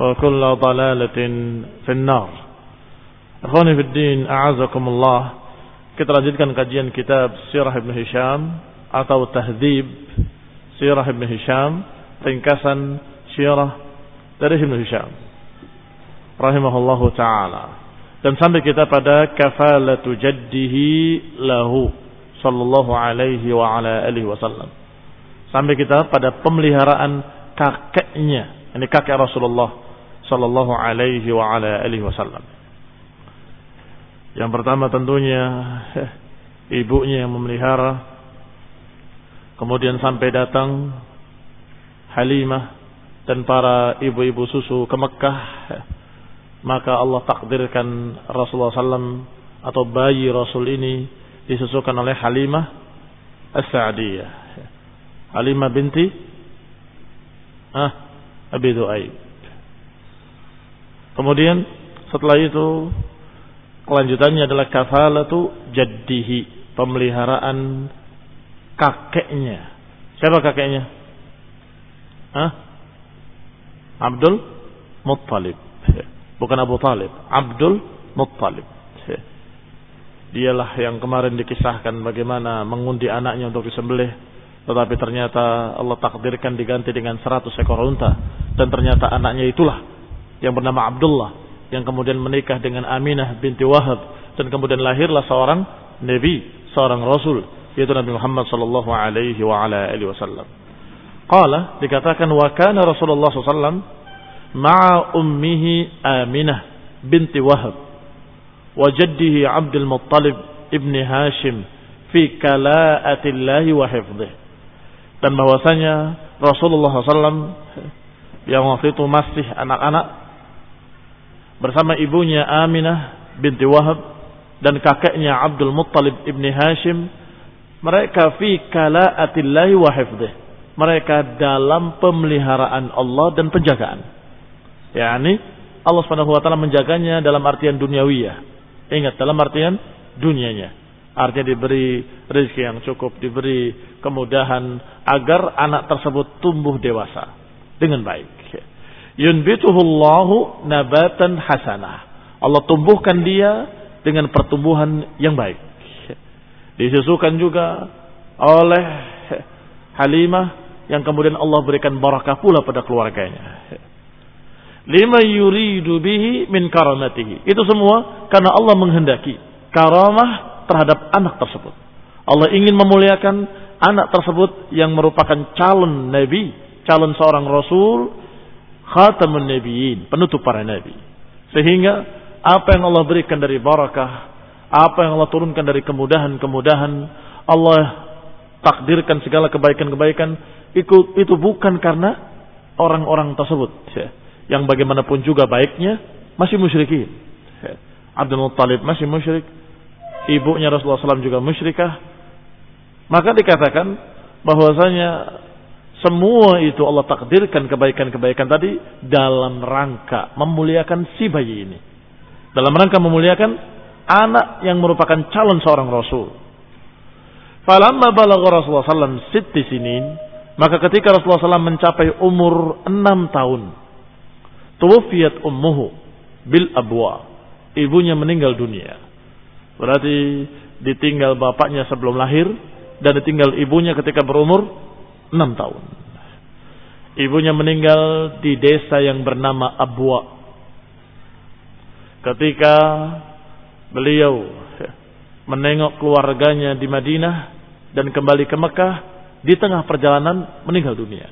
وكل ضلالة في النار أخواني في الدين أعزكم الله kita lanjutkan kajian kitab Sirah Ibn Hisham atau Tahdhib Sirah Ibn Hisham ringkasan Sirah dari Ibn Hisham rahimahullahu taala dan sampai kita pada kafalatu jaddihi lahu sallallahu alaihi wa ala alihi wasallam sampai kita pada pemeliharaan kakeknya ini kakek Rasulullah sallallahu alaihi wa ala alihi wasallam. Yang pertama tentunya ibunya yang memelihara. Kemudian sampai datang Halimah dan para ibu-ibu susu ke Mekah. Maka Allah takdirkan Rasulullah SAW atau bayi Rasul ini disusukan oleh Halimah As-Sa'diyah. Halimah binti ah, Abi Du'aib. Kemudian setelah itu kelanjutannya adalah kafalatu jaddihi, pemeliharaan kakeknya. Siapa kakeknya? Hah? Abdul Muttalib. Bukan Abu Talib, Abdul Muttalib. Dialah yang kemarin dikisahkan bagaimana mengundi anaknya untuk disembelih. Tetapi ternyata Allah takdirkan diganti dengan 100 ekor unta. Dan ternyata anaknya itulah yang bernama Abdullah yang kemudian menikah dengan Aminah binti Wahab dan kemudian lahirlah seorang nabi, seorang rasul yaitu Nabi Muhammad sallallahu alaihi wa ala alihi wasallam. Qala dikatakan wa kana Rasulullah sallallahu ma'a ummihi Aminah binti Wahab wa jaddihi Abdul Muttalib ibn Hashim fi kala'atillahi wa hifdih. Dan bahwasanya Rasulullah SAW yang waktu itu masih anak-anak bersama ibunya Aminah binti Wahab dan kakeknya Abdul Muttalib ibni Hashim mereka fi kala'atillahi wa hifdih. Mereka dalam pemeliharaan Allah dan penjagaan. Yakni Allah Subhanahu wa taala menjaganya dalam artian duniawiyah. Ingat dalam artian dunianya. Artinya diberi rezeki yang cukup diberi kemudahan agar anak tersebut tumbuh dewasa dengan baik yunbituhullahu nabatan hasanah. Allah tumbuhkan dia dengan pertumbuhan yang baik. Disusukan juga oleh Halimah yang kemudian Allah berikan barakah pula pada keluarganya. Lima yuridu bihi min karamatihi. Itu semua karena Allah menghendaki karamah terhadap anak tersebut. Allah ingin memuliakan anak tersebut yang merupakan calon nabi, calon seorang rasul khatamun nabiyyin, penutup para nabi. Sehingga apa yang Allah berikan dari barakah, apa yang Allah turunkan dari kemudahan-kemudahan, Allah takdirkan segala kebaikan-kebaikan itu bukan karena orang-orang tersebut ya. yang bagaimanapun juga baiknya masih musyrikin. Ya. Abdul Muttalib masih musyrik, ibunya Rasulullah SAW juga musyrikah. Maka dikatakan bahwasanya semua itu Allah takdirkan kebaikan-kebaikan tadi dalam rangka memuliakan si bayi ini. Dalam rangka memuliakan anak yang merupakan calon seorang Rasul. Falamma balagha Rasulullah SAW sitti sinin, maka ketika Rasulullah SAW mencapai umur enam tahun, tuwfiyat ummuhu bil abwa. Ibunya meninggal dunia. Berarti ditinggal bapaknya sebelum lahir dan ditinggal ibunya ketika berumur enam tahun. Ibunya meninggal di desa yang bernama Abwa. Ketika beliau menengok keluarganya di Madinah dan kembali ke Mekah, di tengah perjalanan meninggal dunia.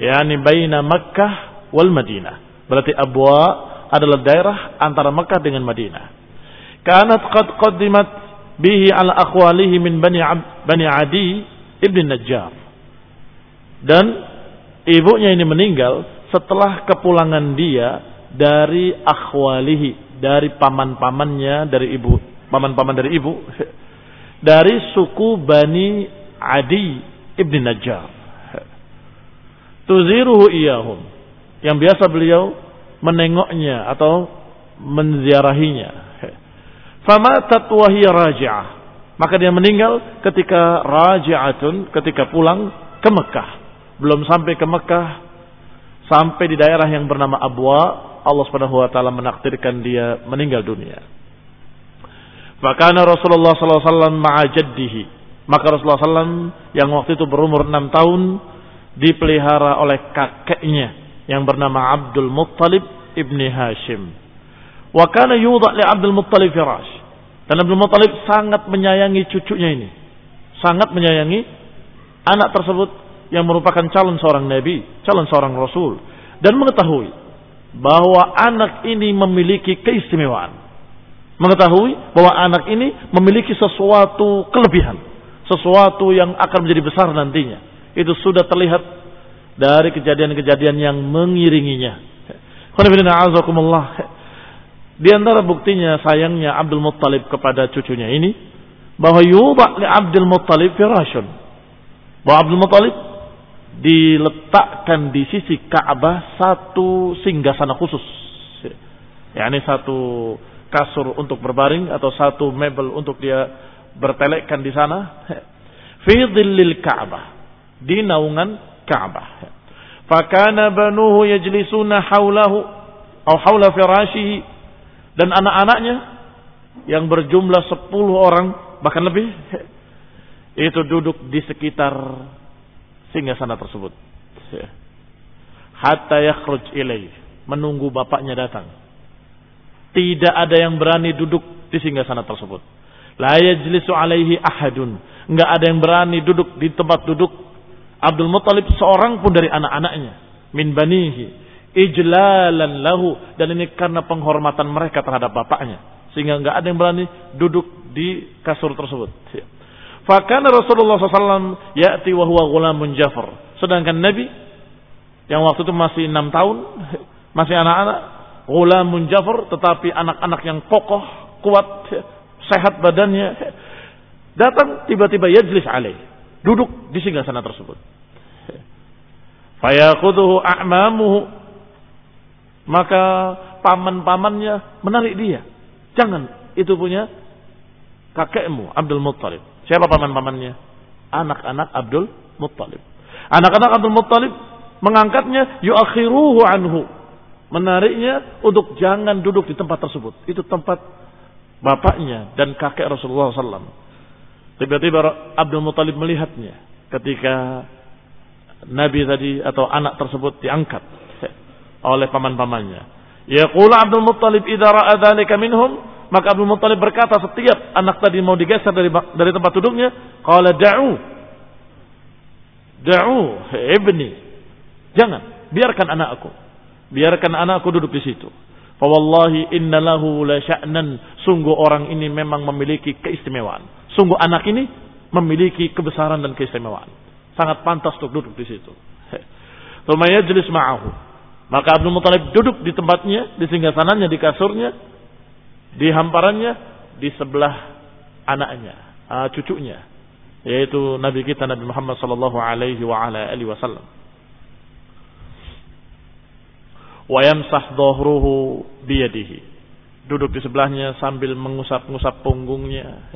Yani baina Mekah wal Madinah. Berarti Abwa adalah daerah antara Mekah dengan Madinah. Kanat qad qaddimat bihi ala akhwalihi min Bani, Bani Adi ibn Najjar. Dan ibunya ini meninggal setelah kepulangan dia dari akhwalihi, dari paman-pamannya dari ibu, paman-paman dari ibu, dari suku Bani Adi ibn Najjar. Tuziruhu iyahum. Yang biasa beliau menengoknya atau menziarahinya. Famatat wahiyya raji'ah. Maka dia meninggal ketika raji'atun, ketika pulang ke Mekah belum sampai ke Mekah, sampai di daerah yang bernama Abwa, Allah Subhanahu wa taala menakdirkan dia meninggal dunia. Maka Rasulullah SAW ma'ajaddihi. Maka Rasulullah SAW yang waktu itu berumur 6 tahun dipelihara oleh kakeknya yang bernama Abdul Muttalib ibni Hashim. Wa kana yudha li Abdul Muttalib firash. Dan Abdul Muttalib sangat menyayangi cucunya ini. Sangat menyayangi anak tersebut yang merupakan calon seorang nabi, calon seorang rasul dan mengetahui bahwa anak ini memiliki keistimewaan. Mengetahui bahwa anak ini memiliki sesuatu kelebihan, sesuatu yang akan menjadi besar nantinya. Itu sudah terlihat dari kejadian-kejadian yang mengiringinya. Di antara buktinya sayangnya Abdul Muttalib kepada cucunya ini bahwa yubak li Abdul Muttalib firashun. Bahwa Abdul Muttalib diletakkan di sisi Ka'bah satu singgasana khusus. Ya, ini satu kasur untuk berbaring atau satu mebel untuk dia bertelekkan di sana. Fi dhillil Ka'bah. Di naungan Ka'bah. Fakana banuhu yajlisuna haulahu atau haula firashihi dan anak-anaknya yang berjumlah sepuluh orang bahkan lebih itu duduk di sekitar singgah sana tersebut. Hatta yakhruj ilaih, menunggu bapaknya datang. Tidak ada yang berani duduk di singgah sana tersebut. La yajlisu alaihi ahadun. Enggak ada yang berani duduk di tempat duduk Abdul Muttalib seorang pun dari anak-anaknya min banihi ijlalan lahu dan ini karena penghormatan mereka terhadap bapaknya sehingga enggak ada yang berani duduk di kasur tersebut. Fakana Rasulullah SAW ya'ti wa huwa ghulamun Jafar. Sedangkan Nabi yang waktu itu masih enam tahun, masih anak-anak, ghulamun Jafar, tetapi anak-anak yang kokoh, kuat, sehat badannya, datang tiba-tiba yajlis alaih, duduk di singgah sana tersebut. Fayaquduhu a'mamuhu, maka paman-pamannya menarik dia. Jangan, itu punya kakekmu Abdul Muttalib. Siapa paman-pamannya? Anak-anak Abdul Muttalib. Anak-anak Abdul Muttalib mengangkatnya yuakhiruhu anhu. Menariknya untuk jangan duduk di tempat tersebut. Itu tempat bapaknya dan kakek Rasulullah SAW. Tiba-tiba Abdul Muttalib melihatnya ketika Nabi tadi atau anak tersebut diangkat oleh paman-pamannya. Yaqulu Abdul Muttalib idza ra'a dzalika minhum maka Abdul Muttalib berkata setiap anak tadi mau digeser dari dari tempat duduknya, qala da'u. Da'u ibni. Jangan, biarkan anakku. Biarkan anakku duduk di situ. Fa wallahi inna lahu la sya'nan. Sungguh orang ini memang memiliki keistimewaan. Sungguh anak ini memiliki kebesaran dan keistimewaan. Sangat pantas untuk duduk di situ. Thumma jelis ma'ahu. Maka Abdul Muthalib duduk di tempatnya, di singgasananya, di kasurnya, di hamparannya, di sebelah anaknya, uh, cucunya, yaitu Nabi kita Nabi Muhammad sallallahu alaihi wa ala alihi wasallam. Wa yamsah dhahruhu biyadihi. Duduk di sebelahnya sambil mengusap-ngusap punggungnya,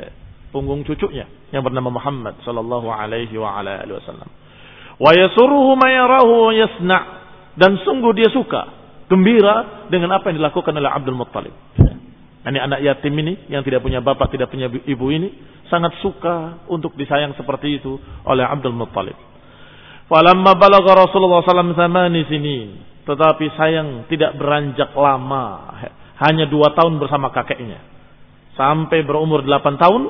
punggung cucunya yang bernama Muhammad sallallahu alaihi wa ala alihi wasallam. Wa yasuruhu ma yarahu yasna' dan sungguh dia suka, gembira dengan apa yang dilakukan oleh Abdul Muttalib. Ini anak yatim ini yang tidak punya bapak, tidak punya ibu ini sangat suka untuk disayang seperti itu oleh Abdul Muttalib. Falamma balagha Rasulullah sallallahu alaihi sinin, tetapi sayang tidak beranjak lama, hanya dua tahun bersama kakeknya. Sampai berumur delapan tahun,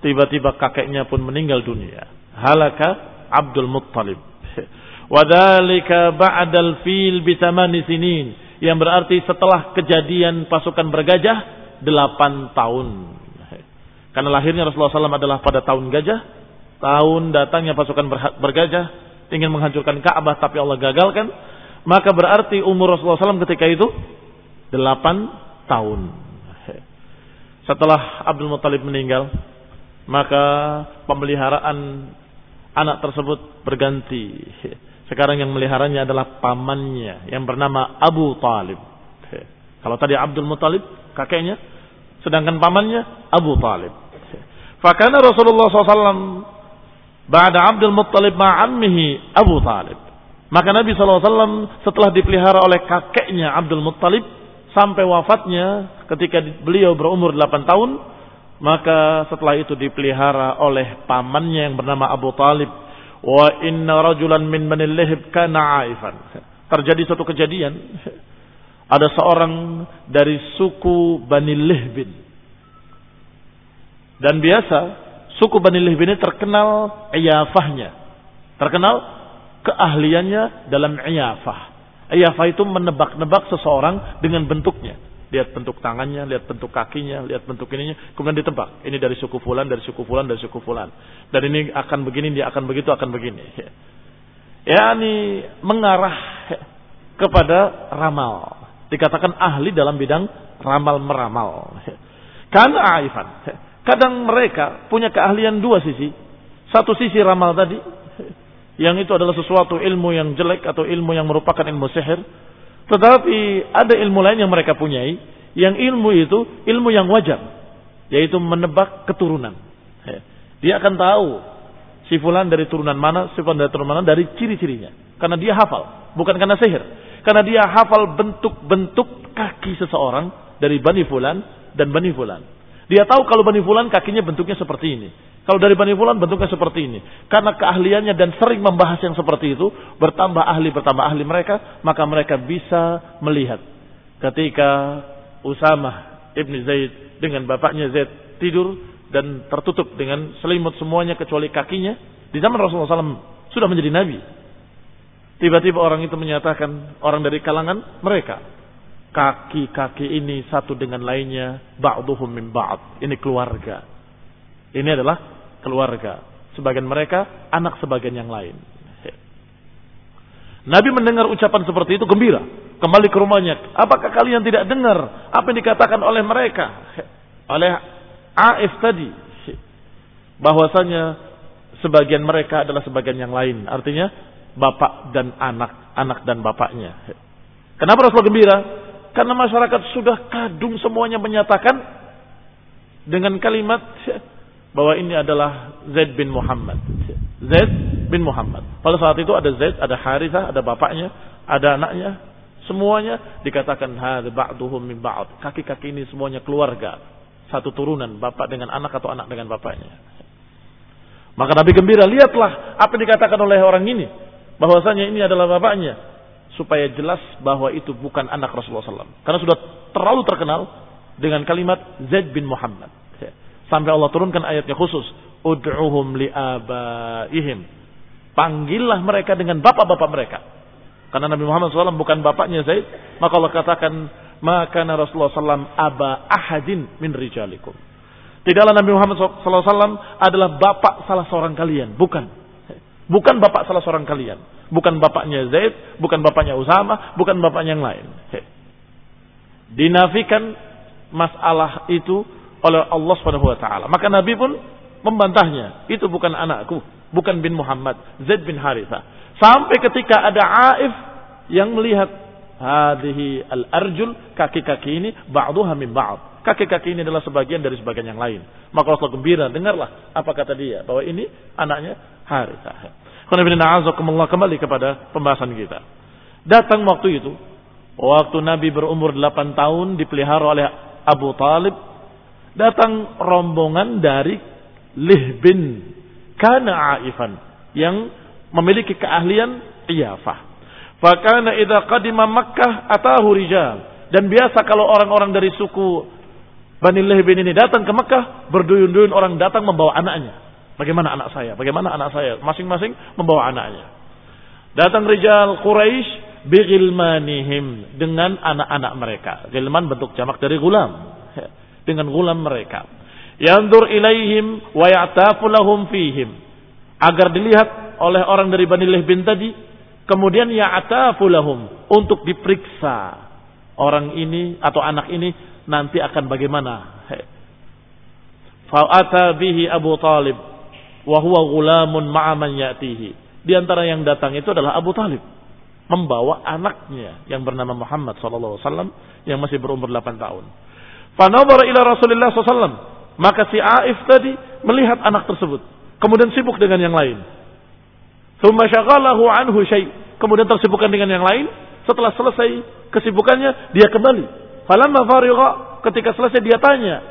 tiba-tiba kakeknya pun meninggal dunia. Halaka Abdul Muttalib. Wadhalika ba'dal fil bitamani sinin. Yang berarti setelah kejadian pasukan bergajah, delapan tahun. Karena lahirnya Rasulullah SAW adalah pada tahun gajah. Tahun datangnya pasukan bergajah. Ingin menghancurkan Ka'bah tapi Allah gagalkan. Maka berarti umur Rasulullah SAW ketika itu delapan tahun. Setelah Abdul Muttalib meninggal, maka pemeliharaan anak tersebut berganti. Sekarang yang meliharanya adalah pamannya yang bernama Abu Talib. Kalau tadi Abdul Muttalib, kakeknya, sedangkan pamannya Abu Talib. Fakana Rasulullah SAW Ba'da Abdul Muttalib ma'ammihi Abu Talib. Maka Nabi SAW setelah dipelihara oleh kakeknya Abdul Muttalib sampai wafatnya ketika beliau berumur 8 tahun maka setelah itu dipelihara oleh pamannya yang bernama Abu Talib. Wa inna rajulan min Bani Lihib kana aifan. Terjadi suatu kejadian. Ada seorang dari suku Bani Lihbin. Dan biasa suku Bani Lihbin ini terkenal iyafahnya. Terkenal keahliannya dalam iyafah. Iyafah itu menebak-nebak seseorang dengan bentuknya. Lihat bentuk tangannya, lihat bentuk kakinya, lihat bentuk ininya, kemudian ditebak. Ini dari suku fulan, dari suku fulan, dari suku fulan. Dan ini akan begini, dia akan begitu, akan begini. Ya, ini mengarah kepada ramal. Dikatakan ahli dalam bidang ramal meramal. Karena aifan. Kadang mereka punya keahlian dua sisi. Satu sisi ramal tadi, yang itu adalah sesuatu ilmu yang jelek atau ilmu yang merupakan ilmu sihir tetapi ada ilmu lain yang mereka punyai, yang ilmu itu ilmu yang wajar, yaitu menebak keturunan. Dia akan tahu si fulan dari turunan mana, si fulan dari turunan mana dari ciri-cirinya. Karena dia hafal, bukan karena sihir. Karena dia hafal bentuk-bentuk kaki seseorang dari Bani Fulan dan Bani Fulan. Dia tahu kalau Bani Fulan kakinya bentuknya seperti ini. Kalau dari Bani Fulan bentuknya seperti ini. Karena keahliannya dan sering membahas yang seperti itu, bertambah ahli, bertambah ahli mereka, maka mereka bisa melihat. Ketika Usama ibni Zaid dengan bapaknya Zaid tidur dan tertutup dengan selimut semuanya kecuali kakinya. Di zaman Rasulullah SAW sudah menjadi Nabi. Tiba-tiba orang itu menyatakan, orang dari kalangan mereka. Kaki-kaki ini satu dengan lainnya, ba'duhum min ba'd. Ini keluarga. Ini adalah keluarga. Sebagian mereka anak sebagian yang lain. Nabi mendengar ucapan seperti itu gembira. Kembali ke rumahnya. Apakah kalian tidak dengar apa yang dikatakan oleh mereka? Oleh Aif tadi. Bahwasanya sebagian mereka adalah sebagian yang lain. Artinya bapak dan anak. Anak dan bapaknya. Kenapa Rasulullah gembira? Karena masyarakat sudah kadung semuanya menyatakan dengan kalimat bahwa ini adalah Zaid bin Muhammad. Zaid bin Muhammad. Pada saat itu ada Zaid, ada Harithah, ada bapaknya, ada anaknya, semuanya dikatakan hadza ba'duhum min ba'd. Kaki-kaki ini semuanya keluarga, satu turunan, bapak dengan anak atau anak dengan bapaknya. Maka Nabi gembira, lihatlah apa yang dikatakan oleh orang ini, bahwasanya ini adalah bapaknya, supaya jelas bahwa itu bukan anak Rasulullah SAW. Karena sudah terlalu terkenal dengan kalimat Zaid bin Muhammad. Sampai Allah turunkan ayatnya khusus. Ud'uhum li'abaihim. Panggillah mereka dengan bapak-bapak mereka. Karena Nabi Muhammad SAW bukan bapaknya Zaid. Maka Allah katakan, maka Rasulullah SAW aba ahadin min rijalikum. Tidaklah Nabi Muhammad SAW adalah bapak salah seorang kalian. Bukan. Bukan bapak salah seorang kalian. Bukan bapaknya Zaid, bukan bapaknya Usama, bukan bapaknya yang lain. Dinafikan masalah itu oleh Allah taala. Maka Nabi pun membantahnya. Itu bukan anakku, bukan bin Muhammad, Zaid bin Haritha. Sampai ketika ada Aif yang melihat hadhihi al-arjul kaki-kaki ini ba'duha min ba'd. Kaki-kaki ini adalah sebagian dari sebagian yang lain. Maka Rasul gembira, dengarlah apa kata dia bahwa ini anaknya Haritha. kembali kepada pembahasan kita. Datang waktu itu, waktu Nabi berumur 8 tahun dipelihara oleh Abu Talib, datang rombongan dari Lih bin Kana Aifan yang memiliki keahlian iyafah. Fakana idza qadima Makkah atahu rijal. Dan biasa kalau orang-orang dari suku Bani bin ini datang ke Makkah, berduyun-duyun orang datang membawa anaknya. Bagaimana anak saya? Bagaimana anak saya? Masing-masing membawa anaknya. Datang rijal Quraisy bigilmanihim dengan anak-anak mereka. Gilman bentuk jamak dari gulam. Dengan gulam mereka. Yandur ilaihim wa ya'tafu lahum fihim. Agar dilihat oleh orang dari Bani bin tadi Kemudian ya'tafu lahum untuk diperiksa orang ini atau anak ini nanti akan bagaimana. Fa'ata bihi Abu Talib wa huwa gulamun ma'aman ya'tihi. Di antara yang datang itu adalah Abu Talib membawa anaknya yang bernama Muhammad sallallahu wasallam yang masih berumur 8 tahun. Fanadhara ila Rasulillah sallallahu maka si Aif tadi melihat anak tersebut, kemudian sibuk dengan yang lain. Thumma syaghalahu anhu. Kemudian tersibukkan dengan yang lain. Setelah selesai kesibukannya, dia kembali. Falamma farigha, ketika selesai dia tanya,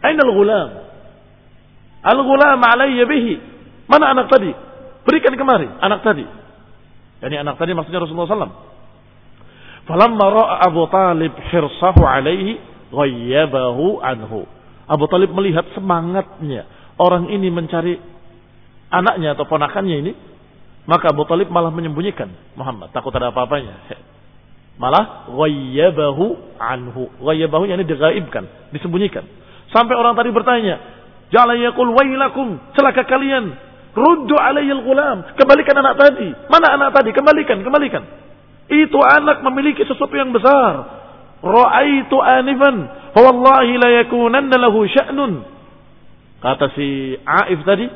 "Aina al-ghulam?" Al-ghulam alayya bihi. Mana anak tadi? Berikan kemari anak tadi. Yani anak tadi maksudnya Rasulullah SAW. Falamma ra'a Abu Talib hirsahu alaihi ghayyabahu anhu. Abu Talib melihat semangatnya orang ini mencari anaknya atau ponakannya ini maka Abu Talib malah menyembunyikan Muhammad. Takut ada apa-apanya. Malah ghayyabahu anhu. Ghayyabahu yani digaibkan. Disembunyikan. Sampai orang tadi bertanya. Jala yakul wailakum. Celaka kalian. Ruddu alayyil gulam. Kembalikan anak tadi. Mana anak tadi? Kembalikan, kembalikan. Itu anak memiliki sesuatu yang besar. Ra'aitu anifan. Wallahi la yakunanna lahu sya'nun. Kata si Aif tadi,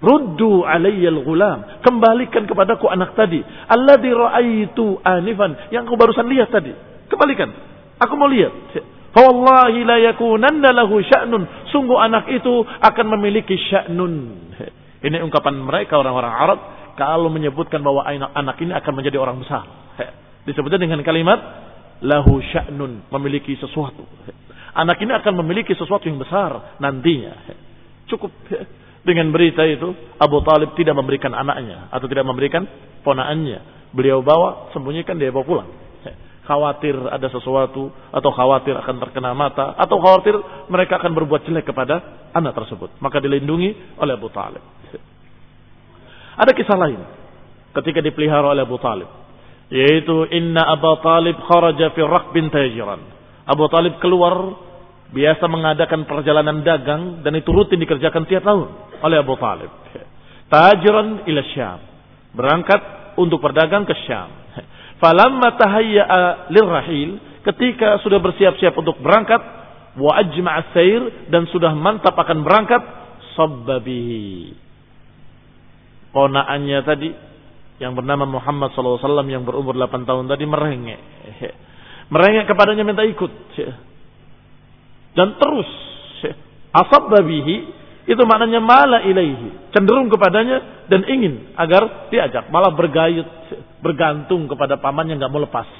Ruddu alayyal gulam. Kembalikan kepadaku anak tadi. Alladhi ra'aitu anifan. Yang aku barusan lihat tadi. Kembalikan. Aku mau lihat. Fawallahi la yakunanna lahu sya'nun. Sungguh anak itu akan memiliki sya'nun. Ini ungkapan mereka orang-orang Arab. Kalau menyebutkan bahwa anak, anak ini akan menjadi orang besar. Disebutnya dengan kalimat lahu sya'nun. Memiliki sesuatu. Anak ini akan memiliki sesuatu yang besar nantinya. Cukup dengan berita itu, Abu Talib tidak memberikan anaknya atau tidak memberikan ponaannya. Beliau bawa, sembunyikan, dia bawa pulang. Khawatir ada sesuatu atau khawatir akan terkena mata atau khawatir mereka akan berbuat jelek kepada anak tersebut. Maka dilindungi oleh Abu Talib. Ada kisah lain ketika dipelihara oleh Abu Talib. Yaitu inna Abu Talib kharaja fi rakbin tajiran. Abu Talib keluar biasa mengadakan perjalanan dagang dan itu rutin dikerjakan tiap tahun oleh Abu Talib. Tajiran ila Syam. Berangkat untuk berdagang ke Syam. Falamma tahayya'a lirrahil. Ketika sudah bersiap-siap untuk berangkat. Wa ajma'a sair. Dan sudah mantap akan berangkat. Sabbabihi. Ponaannya tadi. Yang bernama Muhammad SAW yang berumur 8 tahun tadi merengek. Merengek kepadanya minta ikut dan terus asab babihi itu maknanya mala ilaihi. Cenderung kepadanya dan ingin agar diajak. Malah bergayut bergantung kepada pamannya nggak mau lepas.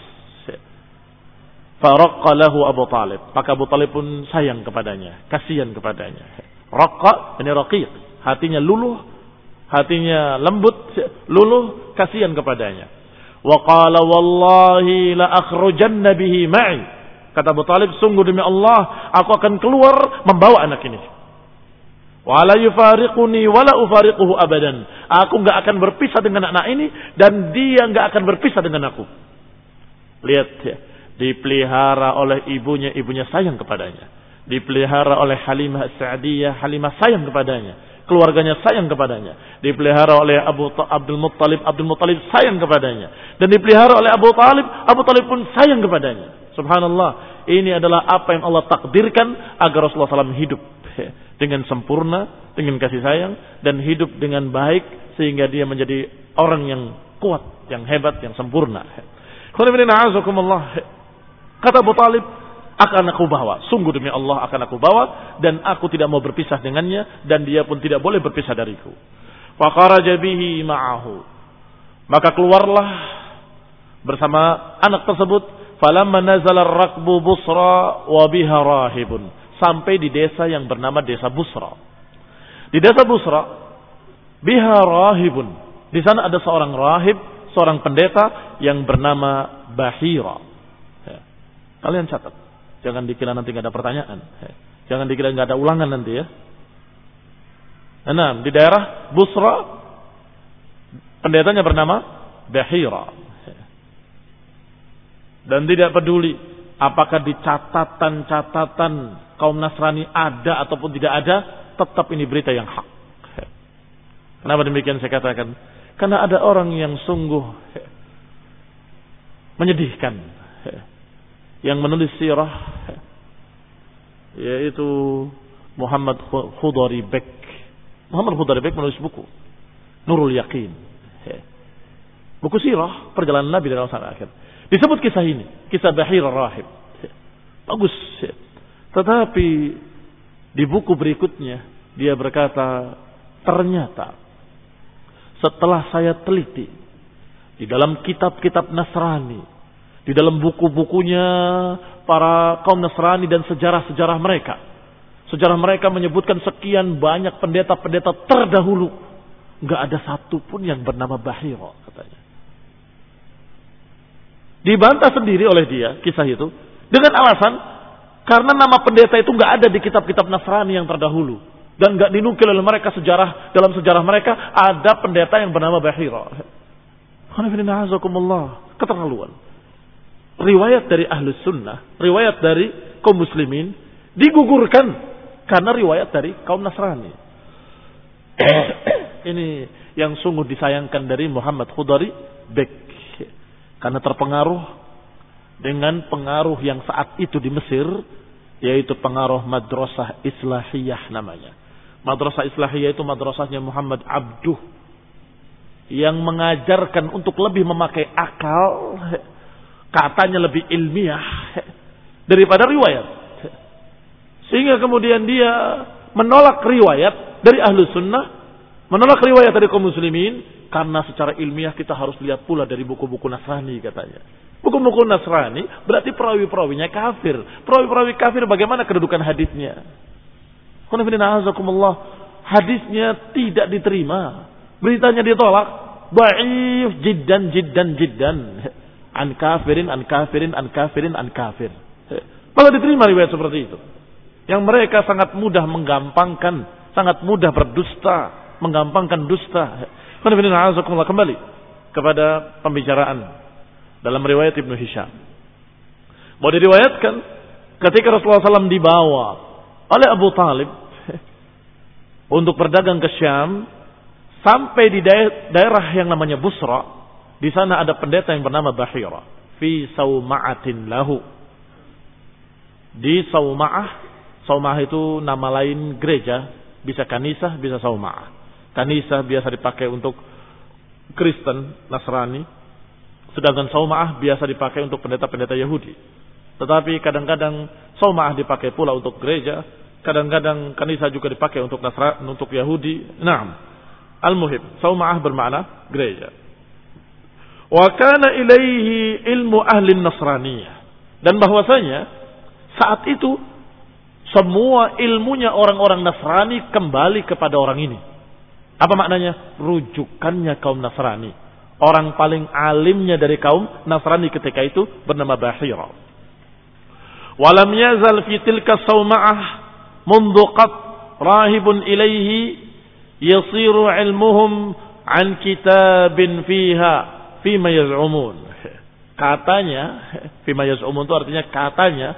Faraqalahu Abu Talib. Maka Abu Talib pun sayang kepadanya. Kasihan kepadanya. Raqqa ini raqiq. Hatinya luluh hatinya lembut luluh kasihan kepadanya. Wa qala wallahi la akhrujanna bihi ma'i. Kata Abu Talib, sungguh demi Allah, aku akan keluar membawa anak ini. Wala yufariquni wala ufariquhu abadan. Aku nggak akan berpisah dengan anak ini dan dia nggak akan berpisah dengan aku. Lihat ya, dipelihara oleh ibunya, ibunya sayang kepadanya. Dipelihara oleh Halimah Sa'diyah. Halimah sayang kepadanya. Keluarganya sayang kepadanya. Dipelihara oleh Abu Abdul Muttalib. Abdul Muttalib sayang kepadanya. Dan dipelihara oleh Abu Talib. Abu Talib pun sayang kepadanya. Subhanallah. Ini adalah apa yang Allah takdirkan agar Rasulullah SAW hidup dengan sempurna, dengan kasih sayang, dan hidup dengan baik sehingga dia menjadi orang yang kuat, yang hebat, yang sempurna. Kata Abu Talib, akan aku bawa. Sungguh demi Allah akan aku bawa dan aku tidak mau berpisah dengannya dan dia pun tidak boleh berpisah dariku. Faqaraja ma'ahu. Maka keluarlah bersama anak tersebut falamma nazala rakbu busra wa biha rahibun sampai di desa yang bernama desa Busra. Di desa Busra biha rahibun. Di sana ada seorang rahib, seorang pendeta yang bernama Bahira. Ya. Kalian catat. Jangan dikira nanti nggak ada pertanyaan. Jangan dikira nggak ada ulangan nanti ya. Enam di daerah Busra pendetanya bernama Bahira. Dan tidak peduli apakah di catatan-catatan kaum Nasrani ada ataupun tidak ada, tetap ini berita yang hak. Kenapa demikian saya katakan? Karena ada orang yang sungguh menyedihkan yang menulis sirah yaitu Muhammad Khudari Bek. Muhammad Khudari Bek menulis buku Nurul Yakin. Buku sirah perjalanan Nabi dari masa akhir. Disebut kisah ini, kisah Bahir Rahib. Bagus. Tetapi di buku berikutnya dia berkata, ternyata setelah saya teliti di dalam kitab-kitab Nasrani di dalam buku-bukunya para kaum Nasrani dan sejarah-sejarah mereka. Sejarah mereka menyebutkan sekian banyak pendeta-pendeta terdahulu. Nggak ada satupun yang bernama Bahiro katanya. Dibantah sendiri oleh dia kisah itu dengan alasan karena nama pendeta itu nggak ada di kitab-kitab Nasrani yang terdahulu dan nggak dinukil oleh mereka sejarah dalam sejarah mereka ada pendeta yang bernama Bahira. Keterlaluan riwayat dari ahlus sunnah, riwayat dari kaum muslimin digugurkan karena riwayat dari kaum Nasrani. Ini yang sungguh disayangkan dari Muhammad Khudari Bek. Karena terpengaruh dengan pengaruh yang saat itu di Mesir, yaitu pengaruh madrasah islahiyah namanya. Madrasah islahiyah itu madrasahnya Muhammad Abduh yang mengajarkan untuk lebih memakai akal katanya lebih ilmiah daripada riwayat. Sehingga kemudian dia menolak riwayat dari ahlu sunnah, menolak riwayat dari kaum muslimin, karena secara ilmiah kita harus lihat pula dari buku-buku Nasrani katanya. Buku-buku Nasrani berarti perawi-perawinya kafir. Perawi-perawi kafir bagaimana kedudukan hadisnya? Hadisnya tidak diterima. Beritanya ditolak. Baif jiddan jiddan jiddan an kafirin, an kafirin, an kafirin, an kafir. Malah diterima riwayat seperti itu. Yang mereka sangat mudah menggampangkan, sangat mudah berdusta, menggampangkan dusta. Kembali kepada pembicaraan dalam riwayat Ibnu Hisham. Mau diriwayatkan ketika Rasulullah SAW dibawa oleh Abu Talib untuk berdagang ke Syam sampai di daerah yang namanya Busra di sana ada pendeta yang bernama Bahira. Fi sauma'atin lahu. Di sauma'ah. Sauma'ah itu nama lain gereja. Bisa kanisah, bisa sauma'ah. Kanisah biasa dipakai untuk Kristen, Nasrani. Sedangkan sauma'ah biasa dipakai untuk pendeta-pendeta Yahudi. Tetapi kadang-kadang sauma'ah dipakai pula untuk gereja. Kadang-kadang kanisa juga dipakai untuk Nasrani, untuk Yahudi. Nah, al-muhim. Sauma'ah bermakna gereja. Wa kana ilaihi ilmu ahli Nasraniyah. Dan bahwasanya saat itu semua ilmunya orang-orang Nasrani kembali kepada orang ini. Apa maknanya? Rujukannya kaum Nasrani. Orang paling alimnya dari kaum Nasrani ketika itu bernama Bahira. Walam yazal fi tilka sawma'ah mundu qat rahibun ilaihi yasiru ilmuhum an kitabin fiha fima yaz'umun. Katanya, fima yaz'umun itu artinya katanya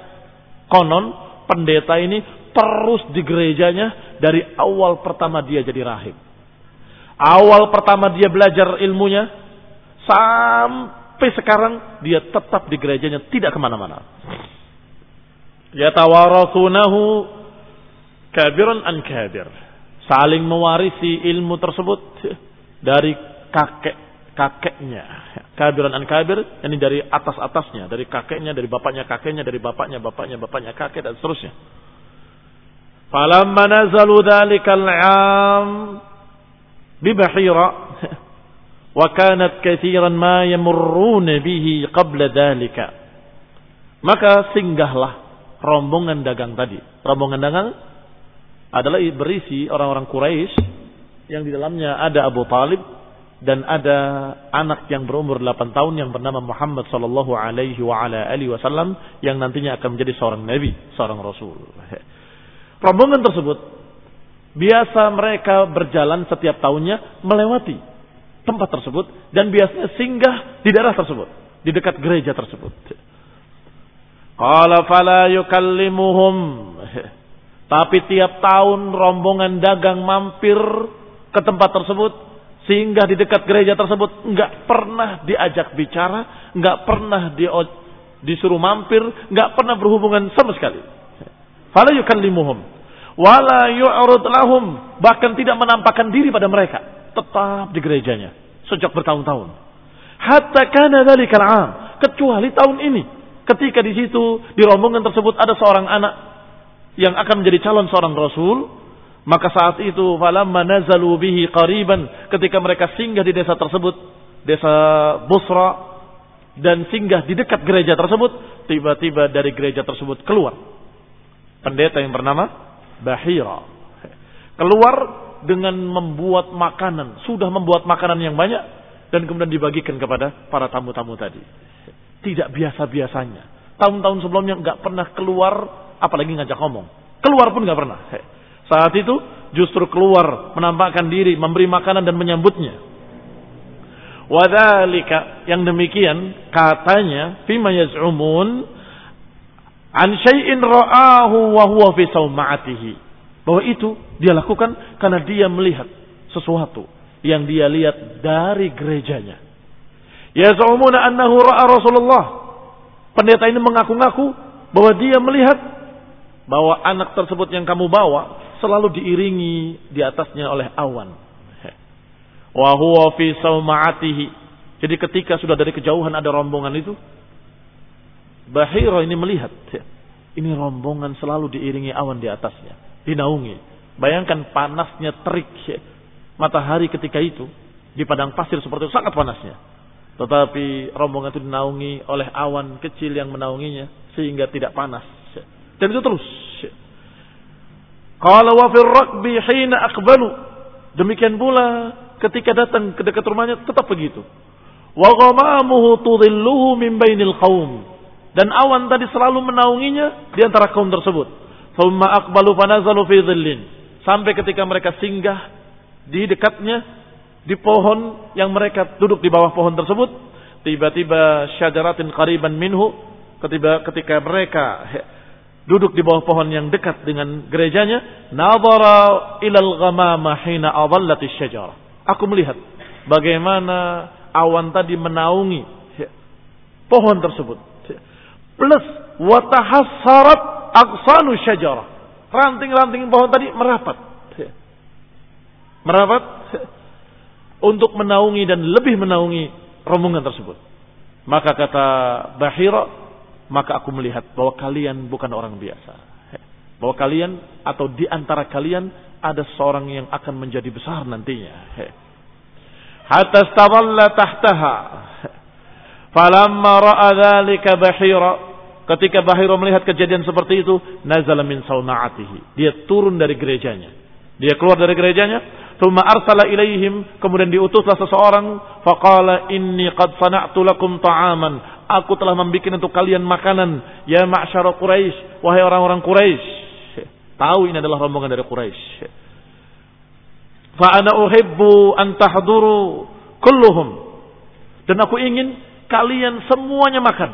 konon pendeta ini terus di gerejanya dari awal pertama dia jadi rahib. Awal pertama dia belajar ilmunya sampai sekarang dia tetap di gerejanya tidak ke mana-mana. Yatawarathunahu kabiran an kabir. Saling mewarisi ilmu tersebut dari kakek kakeknya. Kabiran an kabir, ini dari atas atasnya, dari kakeknya, dari bapaknya kakeknya, dari bapaknya bapaknya bapaknya kakek dan seterusnya. Falamma nazalu dhalikal 'am bi Bahira wa kanat katsiran ma yamurruna bihi qabla dhalika. Maka singgahlah rombongan dagang tadi. Rombongan dagang adalah berisi orang-orang Quraisy yang di dalamnya ada Abu Talib dan ada anak yang berumur 8 tahun yang bernama Muhammad sallallahu alaihi wa ala alihi wasallam yang nantinya akan menjadi seorang nabi, seorang rasul. Rombongan tersebut biasa mereka berjalan setiap tahunnya melewati tempat tersebut dan biasanya singgah di daerah tersebut, di dekat gereja tersebut. Qala fala yukallimuhum. Tapi tiap tahun rombongan dagang mampir ke tempat tersebut sehingga di dekat gereja tersebut nggak pernah diajak bicara, nggak pernah di, disuruh mampir, nggak pernah berhubungan sama sekali. Fala yukallimuhum wala yu'rud lahum, bahkan tidak menampakkan diri pada mereka, tetap di gerejanya sejak bertahun-tahun. Hatta kana dzalikal am, kecuali tahun ini ketika di situ di rombongan tersebut ada seorang anak yang akan menjadi calon seorang rasul, maka saat itu falamma nazalu bihi qariban ketika mereka singgah di desa tersebut, desa Busra dan singgah di dekat gereja tersebut, tiba-tiba dari gereja tersebut keluar pendeta yang bernama Bahira. Keluar dengan membuat makanan, sudah membuat makanan yang banyak dan kemudian dibagikan kepada para tamu-tamu tadi. Tidak biasa-biasanya. Tahun-tahun sebelumnya nggak pernah keluar, apalagi ngajak ngomong. Keluar pun nggak pernah. Saat itu justru keluar menampakkan diri, memberi makanan dan menyambutnya. Wadhalika yang demikian katanya fima yaz'umun an syai'in ra'ahu wa huwa fi sauma'atihi. Bahwa itu dia lakukan karena dia melihat sesuatu yang dia lihat dari gerejanya. Yaz'umuna annahu ra'a Rasulullah. Pendeta ini mengaku-ngaku bahwa dia melihat bahwa anak tersebut yang kamu bawa selalu diiringi di atasnya oleh awan. Wa huwa fi sauma'atihi. Jadi ketika sudah dari kejauhan ada rombongan itu, Bahira ini melihat, ini rombongan selalu diiringi awan di atasnya, dinaungi. Bayangkan panasnya terik matahari ketika itu di padang pasir seperti itu sangat panasnya. Tetapi rombongan itu dinaungi oleh awan kecil yang menaunginya sehingga tidak panas. Dan itu terus Qala wa fil rakbi hina aqbalu. Demikian pula ketika datang ke dekat rumahnya tetap begitu. Wa ghamamuhu tudhilluhu min bainil qaum. Dan awan tadi selalu menaunginya di antara kaum tersebut. Thumma aqbalu fanazalu fi dhillin. Sampai ketika mereka singgah di dekatnya di pohon yang mereka duduk di bawah pohon tersebut, tiba-tiba syajaratin qariban minhu ketika ketika mereka duduk di bawah pohon yang dekat dengan gerejanya, nadhara ilal ghamama hina adallati syajarah. Aku melihat bagaimana awan tadi menaungi pohon tersebut. Plus watahassarat aqsanu syajarah. Ranting-ranting pohon tadi merapat. Merapat untuk menaungi dan lebih menaungi rombongan tersebut. Maka kata Bahira, maka aku melihat bahwa kalian bukan orang biasa. Bahwa kalian atau di antara kalian ada seorang yang akan menjadi besar nantinya. Hatta stawalla tahtaha. Falamma ra'a dhalika bahira. Ketika Bahira melihat kejadian seperti itu, nazala min sauna'atihi. Dia turun dari gerejanya. Dia keluar dari gerejanya, thumma arsala ilaihim, kemudian diutuslah seseorang, faqala inni qad sana'tu lakum ta'aman Aku telah membuat untuk kalian makanan. Ya ma'syara Quraisy. Wahai orang-orang Quraisy. Tahu ini adalah rombongan dari Quraisy. Fa'ana uhibbu an kulluhum. Dan aku ingin kalian semuanya makan.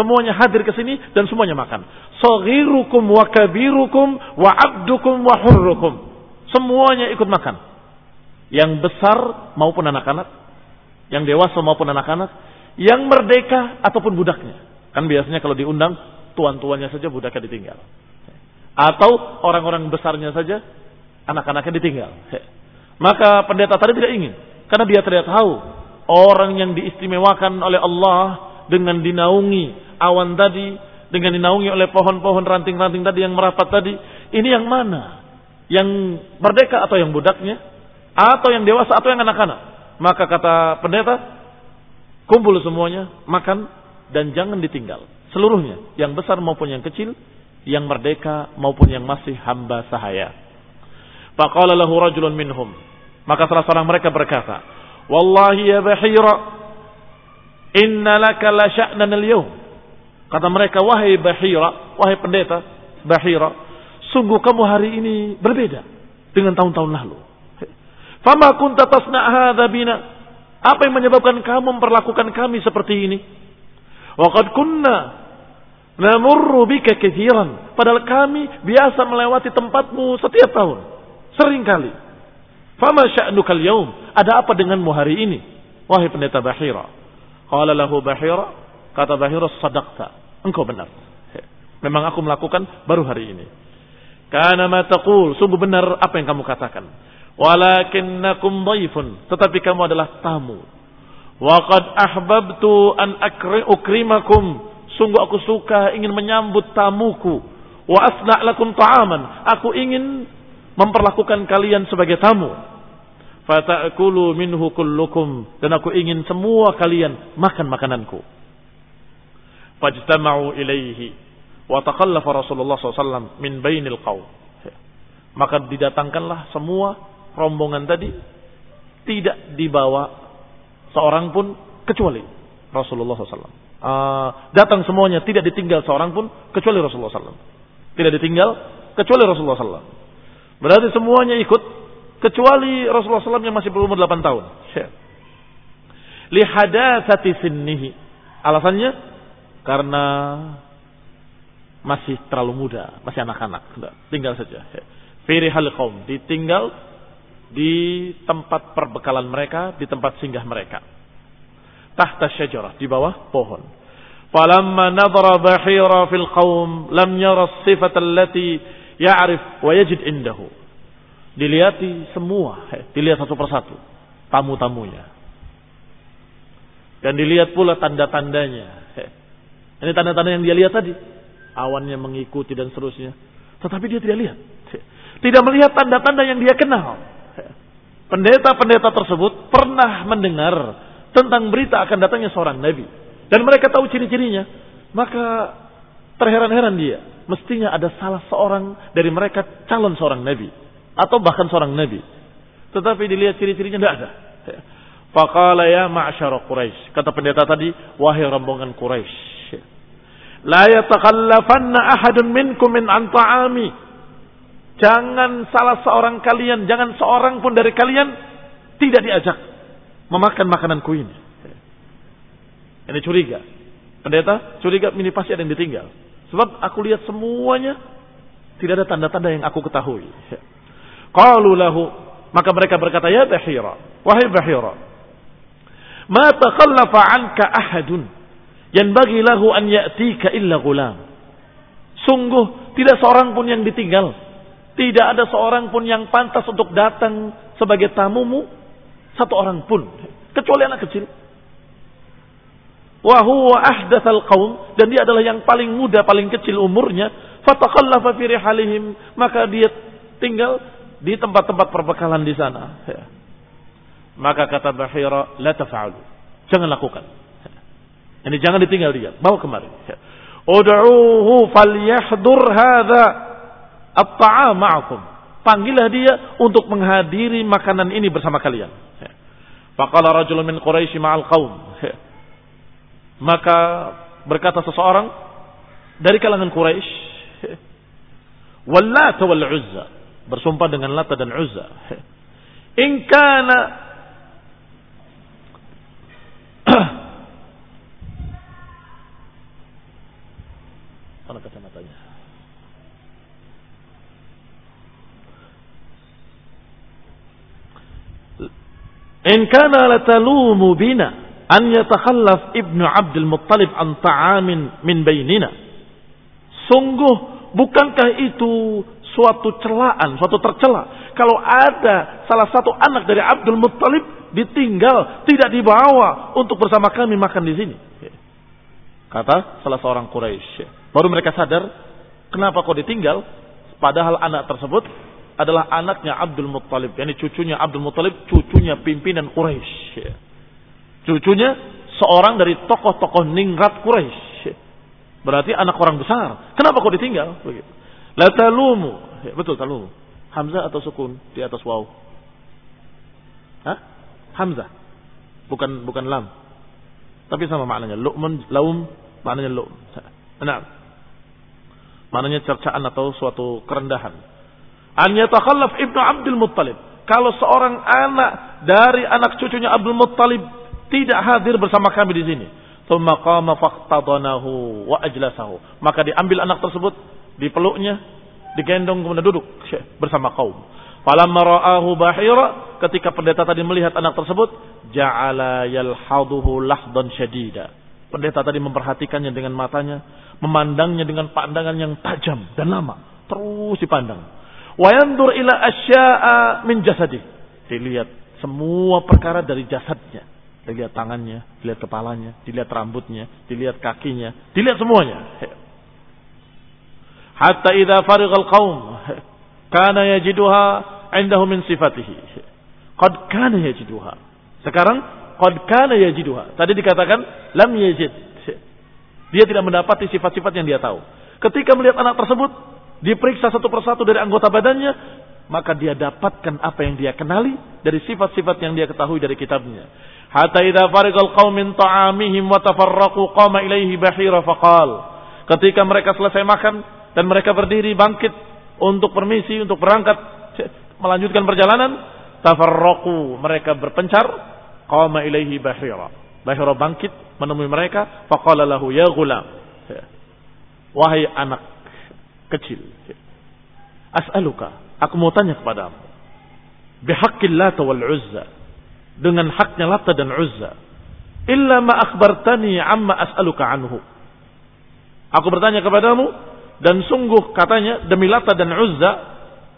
Semuanya hadir ke sini dan semuanya makan. Saghirukum wa kabirukum wa abdukum wa hurrukum. Semuanya ikut makan. Yang besar maupun anak-anak, yang dewasa maupun anak-anak, yang merdeka ataupun budaknya. Kan biasanya kalau diundang tuan-tuannya saja budaknya ditinggal. Atau orang-orang besarnya saja anak-anaknya ditinggal. Maka pendeta tadi tidak ingin karena dia tidak tahu orang yang diistimewakan oleh Allah dengan dinaungi awan tadi, dengan dinaungi oleh pohon-pohon ranting-ranting tadi yang merapat tadi, ini yang mana? Yang merdeka atau yang budaknya? Atau yang dewasa atau yang anak-anak? Maka kata pendeta, kumpul semuanya, makan dan jangan ditinggal. Seluruhnya, yang besar maupun yang kecil, yang merdeka maupun yang masih hamba sahaya. Faqala lahu rajulun minhum. Maka salah seorang mereka berkata, Wallahi ya Bahira, inna laka la sya'nan al-yawm. Kata mereka, wahai Bahira, wahai pendeta, Bahira, sungguh kamu hari ini berbeda dengan tahun-tahun lalu. Fama kunta tasna' hadha bina. Apa yang menyebabkan kamu memperlakukan kami seperti ini? Waqad kunna namurru bika kathiran. Padahal kami biasa melewati tempatmu setiap tahun. Sering kali. Fama sya'nukal yaum. Ada apa denganmu hari ini? Wahai pendeta Bahira. Qala lahu Bahira. Kata Bahira sadaqta. Engkau benar. Memang aku melakukan baru hari ini. Karena ma taqul. Sungguh benar apa yang kamu katakan. Walakinnakum dhaifun. Tetapi kamu adalah tamu. Wa qad ahbabtu an akri ukrimakum. Sungguh aku suka ingin menyambut tamuku. Wa asna' lakum ta'aman. Aku ingin memperlakukan kalian sebagai tamu. Fata'kulu minhu kullukum. Dan aku ingin semua kalian makan makananku. Fajtama'u ilaihi. Wa taqallafa Rasulullah SAW min bainil qawm. Maka didatangkanlah semua rombongan tadi tidak dibawa seorang pun kecuali Rasulullah SAW. Uh, ah, datang semuanya tidak ditinggal seorang pun kecuali Rasulullah SAW. Tidak ditinggal kecuali Rasulullah SAW. Berarti semuanya ikut kecuali Rasulullah SAW yang masih berumur 8 tahun. Lihadatsati sinnihi. Alasannya karena masih terlalu muda, masih anak-anak. Tinggal saja. Firihal kaum ditinggal di tempat perbekalan mereka, di tempat singgah mereka. Tahta syajarah, di bawah pohon. Falamma nadhara bahira fil qaum lam yara sifat allati ya'rif wa yajid indahu. Dilihati semua, dilihat satu persatu tamu-tamunya. Dan dilihat pula tanda-tandanya. Ini tanda-tanda yang dia lihat tadi. Awannya mengikuti dan seterusnya. Tetapi dia tidak lihat. Tidak melihat tanda-tanda yang dia kenal. Pendeta-pendeta tersebut pernah mendengar tentang berita akan datangnya seorang nabi dan mereka tahu ciri-cirinya. Maka terheran-heran dia, mestinya ada salah seorang dari mereka calon seorang nabi atau bahkan seorang nabi. Tetapi dilihat ciri-cirinya tidak ada. Faqala ya ma'syara Quraisy. Kata pendeta tadi, wahai rombongan Quraisy. La yatakhallafanna ahadun minkum min an ta'ami Jangan salah seorang kalian, jangan seorang pun dari kalian tidak diajak memakan makananku ini. Ini curiga. Pendeta curiga ini pasti ada yang ditinggal. Sebab aku lihat semuanya tidak ada tanda-tanda yang aku ketahui. Qalu lahu maka mereka berkata ya Bahira, wahai Bahira, ma taqallafa anka ahadun yanbaghi lahu an ya'tika illa gulam. Sungguh tidak seorang pun yang ditinggal tidak ada seorang pun yang pantas untuk datang sebagai tamumu. Satu orang pun. Kecuali anak kecil. Wahuwa ahdathal qawm. Dan dia adalah yang paling muda, paling kecil umurnya. Fatakhallafa fi rihalihim. Maka dia tinggal di tempat-tempat perbekalan di sana. Ya. Maka kata Bahira, la tafa'alu. Jangan lakukan. Ini jangan ditinggal dia. Bawa kemari. Udu'uhu falyahdur hadha at-ta'am ma'akum. Panggillah dia untuk menghadiri makanan ini bersama kalian. Faqala rajulun min Quraisy ma'al qaum. Maka berkata seseorang dari kalangan Quraisy, "Wallata wal Uzza." Bersumpah dengan Lata dan Uzza. In kana kacamatanya. In kana latalumu bina an yatakhallaf Ibnu Abdul Muttalib an ta'amin min bainina. Sungguh bukankah itu suatu celaan, suatu tercela kalau ada salah satu anak dari Abdul Muttalib ditinggal, tidak dibawa untuk bersama kami makan di sini. Kata salah seorang Quraisy. Baru mereka sadar, kenapa kau ditinggal? Padahal anak tersebut adalah anaknya Abdul Muttalib. Yani cucunya Abdul Muttalib, cucunya pimpinan Quraisy. Cucunya seorang dari tokoh-tokoh ningrat Quraisy. Berarti anak orang besar. Kenapa kau ditinggal? Begitu. La talumu. Ya, betul talumu. Hamzah atau sukun di atas waw? Hah? Hamzah. Bukan bukan lam. Tapi sama maknanya. Lu'mun, laum, maknanya lu'um. Nah. Maknanya cercaan atau suatu kerendahan. An yatakhallaf Ibnu Abdul Muttalib. Kalau seorang anak dari anak cucunya Abdul Muttalib tidak hadir bersama kami di sini. Thumma qama faqtadanahu wa ajlasahu. Maka diambil anak tersebut, dipeluknya, digendong kemudian duduk bersama kaum. Falamma ra'ahu bahira, ketika pendeta tadi melihat anak tersebut, ja'ala yalhaduhu lahdan syadida. Pendeta tadi memperhatikannya dengan matanya, memandangnya dengan pandangan yang tajam dan lama, terus dipandang. Wa yandur ila asya'a min jasadi. Dilihat semua perkara dari jasadnya. Dilihat tangannya, dilihat kepalanya, dilihat rambutnya, dilihat kakinya, dilihat semuanya. Hatta idza farighal qaum kana yajiduha indahu min sifatihi. Qad kana yajiduha. Sekarang qad kana yajiduha. Tadi dikatakan lam yajid. Dia tidak mendapati sifat-sifat yang dia tahu. Ketika melihat anak tersebut, diperiksa satu persatu dari anggota badannya, maka dia dapatkan apa yang dia kenali dari sifat-sifat yang dia ketahui dari kitabnya. Hatta idza fariqal qaum min ta'amihim wa tafarraqu qama ilaihi bahira faqal. Ketika mereka selesai makan dan mereka berdiri bangkit untuk permisi untuk berangkat melanjutkan perjalanan tafarraqu mereka berpencar qama ilaihi bahira. Bahira bangkit menemui mereka. Faqala lahu ya gulam wahai anak kecil as'aluka aku mau tanya kepadamu. Bihaqqil lata wal uzza. Dengan haknya lata dan uzza. Illa ma akhbartani amma as'aluka anhu. Aku bertanya kepadamu dan sungguh katanya demi Lata dan Uzza,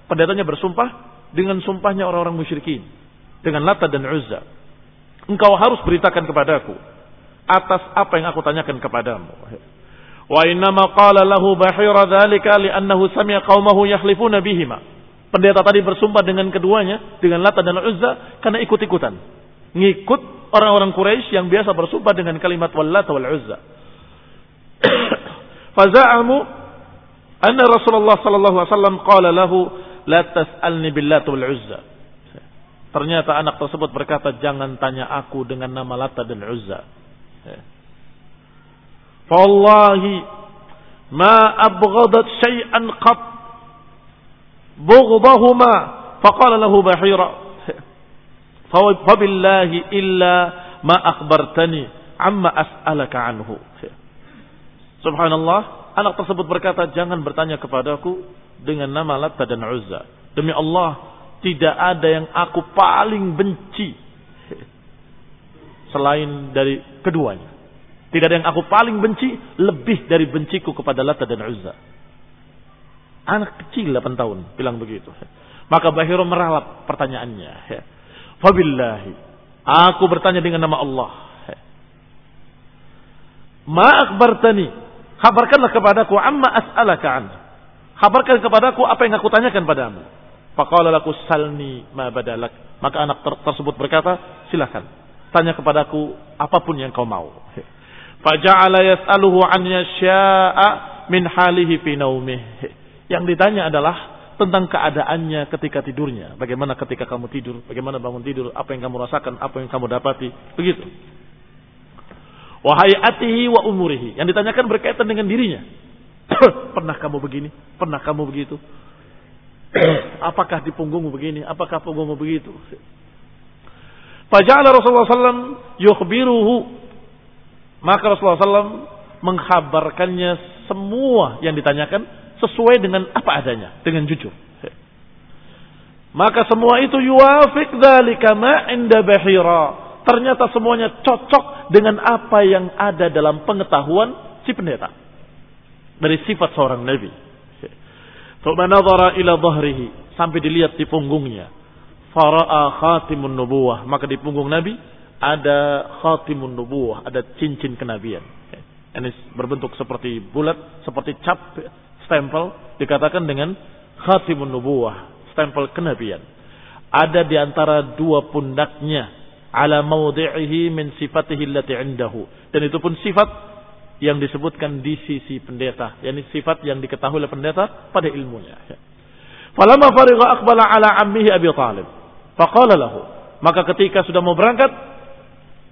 pendetanya bersumpah dengan sumpahnya orang-orang musyrikin. Dengan Lata dan Uzza. Engkau harus beritakan kepadaku atas apa yang aku tanyakan kepadamu. Wa innama qala lahu bahira dzalika li'annahu sami'a qaumahu yahlifuna bihima. Pendeta tadi bersumpah dengan keduanya, dengan Lata dan Uzza karena ikut-ikutan. Ngikut orang-orang Quraisy yang biasa bersumpah dengan kalimat wallata wal Uzza. Faza'amu Anna Rasulullah sallallahu alaihi wasallam qala lahu la tas'alni billat wal uzza. Ternyata anak tersebut berkata, jangan tanya aku dengan nama Lata dan Uzza. Wallahi ma abghadat syai'an qat bughdahuma faqala lahu bahira fabillahi illa ma akhbartani amma as'alaka anhu. Subhanallah, Anak tersebut berkata, jangan bertanya kepadaku dengan nama Latta dan Uzza. Demi Allah, tidak ada yang aku paling benci selain dari keduanya. Tidak ada yang aku paling benci lebih dari benciku kepada Latta dan Uzza. Anak kecil 8 tahun bilang begitu. Maka Bahiro meralat pertanyaannya. Fabillahi. Aku bertanya dengan nama Allah. Ma akbartani Kabarkanlah kepadaku amma as'alaka an. Kabarkan kepadaku apa yang aku tanyakan padamu. Faqala laku salni ma badalak. Maka anak ter tersebut berkata, silakan. Tanya kepadaku apa pun yang kau mau. Faja'ala yas'aluhu an yasya'a min halihi fi. Yang ditanya adalah tentang keadaannya ketika tidurnya. Bagaimana ketika kamu tidur, bagaimana bangun tidur, apa yang kamu rasakan, apa yang kamu dapati. Begitu. Wahai atihi wa umurihi. Yang ditanyakan berkaitan dengan dirinya. Pernah kamu begini? Pernah kamu begitu? Apakah di punggungmu begini? Apakah punggungmu begitu? Faja'ala Rasulullah SAW yukhbiruhu. Maka Rasulullah SAW mengkhabarkannya semua yang ditanyakan sesuai dengan apa adanya. Dengan jujur. Maka semua itu yuafik dzalika ma inda bahira. Ternyata semuanya cocok dengan apa yang ada dalam pengetahuan si pendeta. Dari sifat seorang nabi. Thumma nadhara ila dhahrihi sampai dilihat di punggungnya. Fara'a khatimun nubuwah, maka di punggung nabi ada khatimun nubuwah, ada cincin kenabian. Ini berbentuk seperti bulat, seperti cap, stempel, dikatakan dengan khatimun nubuwah, stempel kenabian. Ada di antara dua pundaknya ala maudhi'ihi min sifatihi allati indahu. Dan itu pun sifat yang disebutkan di sisi pendeta, yakni sifat yang diketahui oleh pendeta pada ilmunya. Falamma farigha aqbala ala ammihi Abi Talib. Faqala lahu. Maka ketika sudah mau berangkat,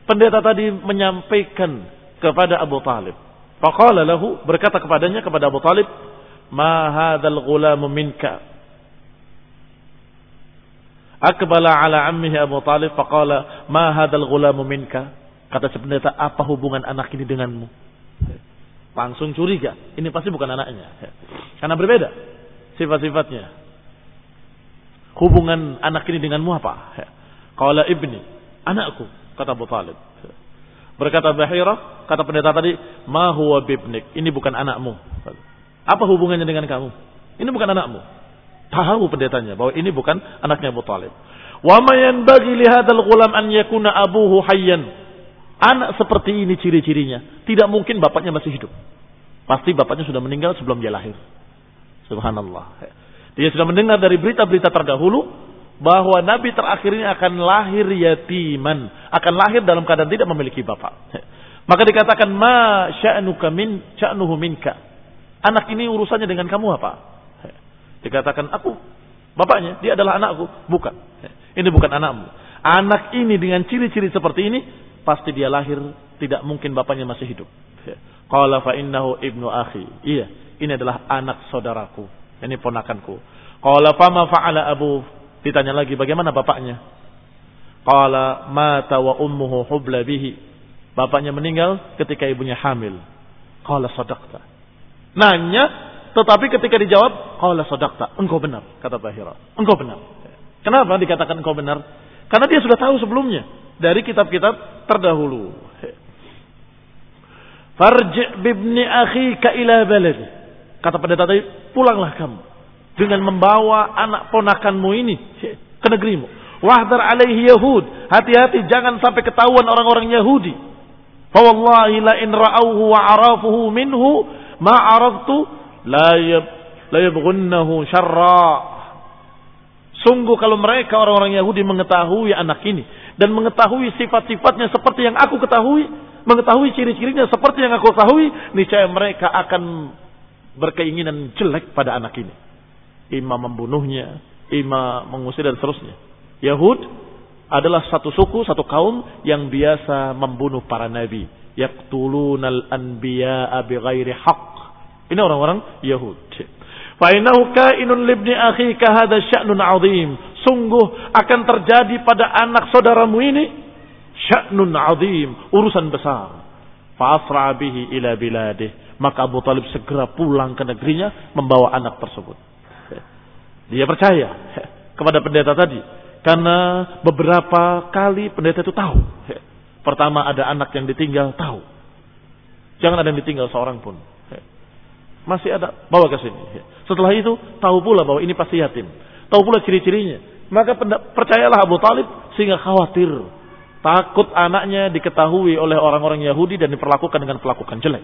pendeta tadi menyampaikan kepada Abu Talib. Faqala lahu berkata kepadanya kepada Abu Talib, "Ma hadzal ghulamu minka?" Akbala ala ammihi Abu Talib faqala, "Ma hadzal ghulamu minka?" Kata si pendeta, "Apa hubungan anak ini denganmu?" Langsung curiga, ini pasti bukan anaknya. Karena berbeda sifat-sifatnya. Hubungan anak ini denganmu apa? Qala ibni, anakku, kata Abu Talib. Berkata Bahira, kata pendeta tadi, ma huwa bibnik, ini bukan anakmu. Apa hubungannya dengan kamu? Ini bukan anakmu. Tahu pendetanya bahwa ini bukan anaknya Abu Talib. Wa ma yanbaghi li hadzal ghulam an yakuna abuhu hayyan. Anak seperti ini ciri-cirinya. Tidak mungkin bapaknya masih hidup. Pasti bapaknya sudah meninggal sebelum dia lahir. Subhanallah. Dia sudah mendengar dari berita-berita terdahulu bahwa Nabi terakhir ini akan lahir yatiman, akan lahir dalam keadaan tidak memiliki bapak. Maka dikatakan ma sya'nuka min sya'nuhu minka. Anak ini urusannya dengan kamu apa? Dikatakan aku bapaknya, dia adalah anakku. Bukan. Ini bukan anakmu. Anak ini dengan ciri-ciri seperti ini pasti dia lahir tidak mungkin bapaknya masih hidup. Qala fa innahu ibnu akhi. Iya, ini adalah anak saudaraku. Ini ponakanku. Qala ma fa'ala abu. Ditanya lagi bagaimana bapaknya? Qala mata wa ummuhu hubla bihi. Bapaknya meninggal ketika ibunya hamil. Qala sadaqta. Nanya tetapi ketika dijawab, qala sadaqta, engkau benar, kata Bahira. Engkau benar. Kenapa dikatakan engkau benar? Karena dia sudah tahu sebelumnya dari kitab-kitab terdahulu. Farji' bibni akhika ila balad. Kata pendeta tadi, pulanglah kamu dengan membawa anak ponakanmu ini ke negerimu. Wahdar alaihi Yahud. Hati-hati jangan sampai ketahuan orang-orang Yahudi. Fawallahi la in ra'awhu wa arafuhu minhu ma araftu la yab la yabghunnahu syarra. Sungguh kalau mereka orang-orang Yahudi mengetahui anak ini dan mengetahui sifat-sifatnya seperti yang aku ketahui, mengetahui ciri-cirinya seperti yang aku ketahui, niscaya mereka akan berkeinginan jelek pada anak ini. Ima membunuhnya, ima mengusir dan seterusnya. Yahud adalah satu suku, satu kaum yang biasa membunuh para nabi. Yaqtulunal anbiya'a bighairi haqq ini orang-orang Yahudi. Fa'inahu kainun libni akhika hadha sya'nun azim. Sungguh akan terjadi pada anak saudaramu ini sya'nun azim, urusan besar. Fa'asra bihi ila biladih. Maka Abu Talib segera pulang ke negerinya membawa anak tersebut. Dia percaya kepada pendeta tadi. Karena beberapa kali pendeta itu tahu. Pertama ada anak yang ditinggal, tahu. Jangan ada yang ditinggal seorang pun. Masih ada, bawa ke sini. Setelah itu tahu pula bahwa ini pasti yatim. Tahu pula ciri-cirinya. Maka percayalah Abu Talib sehingga khawatir. Takut anaknya diketahui oleh orang-orang Yahudi dan diperlakukan dengan perlakuan jelek.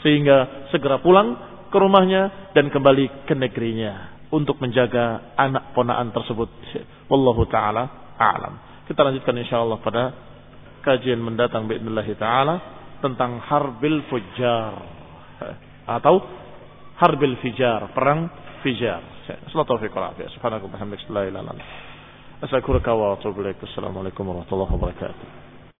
Sehingga segera pulang ke rumahnya dan kembali ke negerinya. Untuk menjaga anak ponaan tersebut. Wallahu ta'ala a'lam. Kita lanjutkan insyaAllah pada kajian mendatang bi'idnillahi ta'ala. Tentang harbil fujar. Atau harbil fijar, perang fijar. Taufiq wal afiyah. Subhanallahi wa. Assalamualaikum warahmatullahi wabarakatuh.